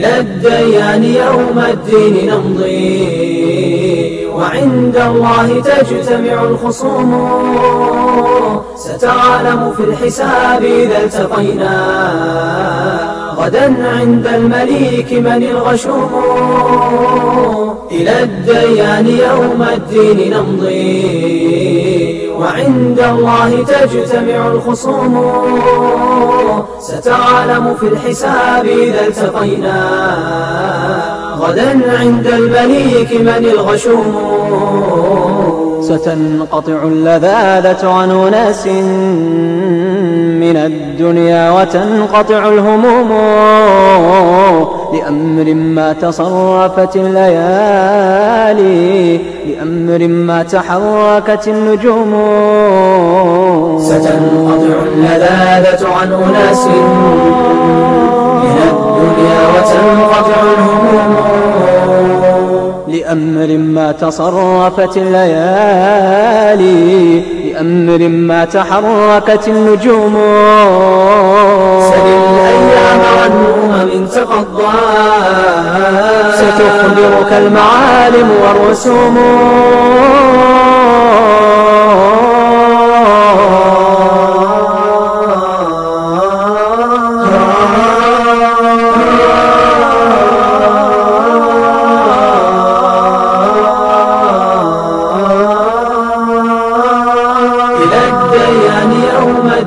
الديان يوم الدين نمضي وعند الله تجتمع الخصوم. ستعلم في الحساب إذا التقينا. غدا عند المليك من الغشوم. إلى الديان يوم الدين نمضي. وعند الله تجتمع الخصوم. ستعلم في الحساب إذا التقينا. غدا عند المليك من الغشوم. ستنقطع اللذاذة عن أناس من الدنيا وتنقطع الهموم. لأمر ما تصرفت الليالي. لأمر ما تحركت النجوم. ستنقطع اللذاذة عن أناس. من الدنيا وتنقطع الهموم. لأمر ما تصرفت الليالي. لأمر ما تحركت النجوم. سل الأيام عن أمم تقضى. ستخبرك المعالم والرسوم.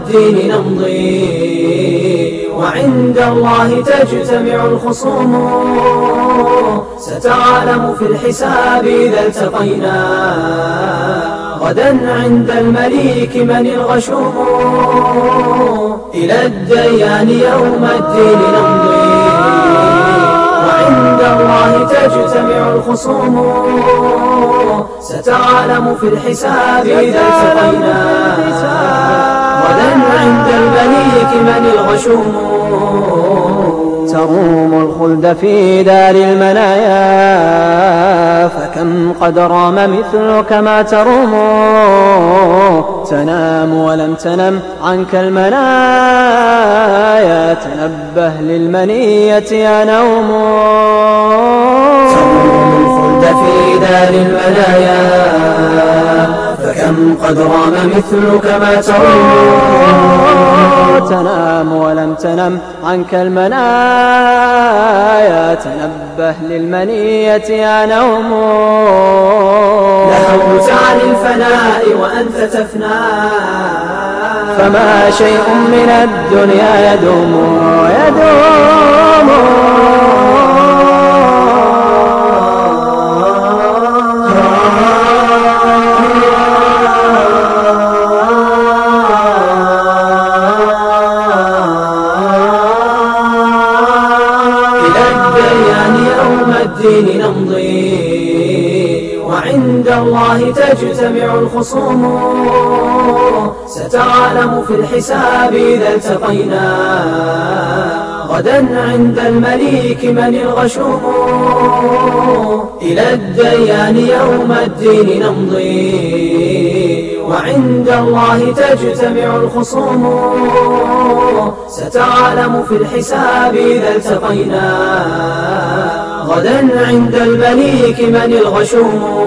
الدين نمضي. وعند الله تجتمع الخصوم. ستعلم في الحساب إذا التقينا. غدا عند المليك من الغشوم. إلى الديان يوم الدين نمضي. وعند الله تجتمع الخصوم. ستعلم في الحساب إذا التقينا. غدا عند المليك من الغشوم. تروم الخلد في دار المنايا فكم قد رام مثلك ما تروم. تنام ولم تنم عنك المنايا تنبه للمنية يا نؤوم. تروم الخلد في دار المنايا فكم قد رام مثلك ما تروم. تنام ولم تنم عنك المنايا. تنبه للمنية يا نوم لهوت عن الفناء وأنت تفنى. فما شيء من الدنيا يدوم يدوم. الدين نمضي. وعند الله تجتمع الخصوم. ستعلم في الحساب إذا التقينا. غدا عند المليك من الغشوم. إلى الديان يوم الدين نمضي. وعند الله تجتمع الخصوم. ستعلم في الحساب إذا التقينا. غدا عند المليك من الغشوم.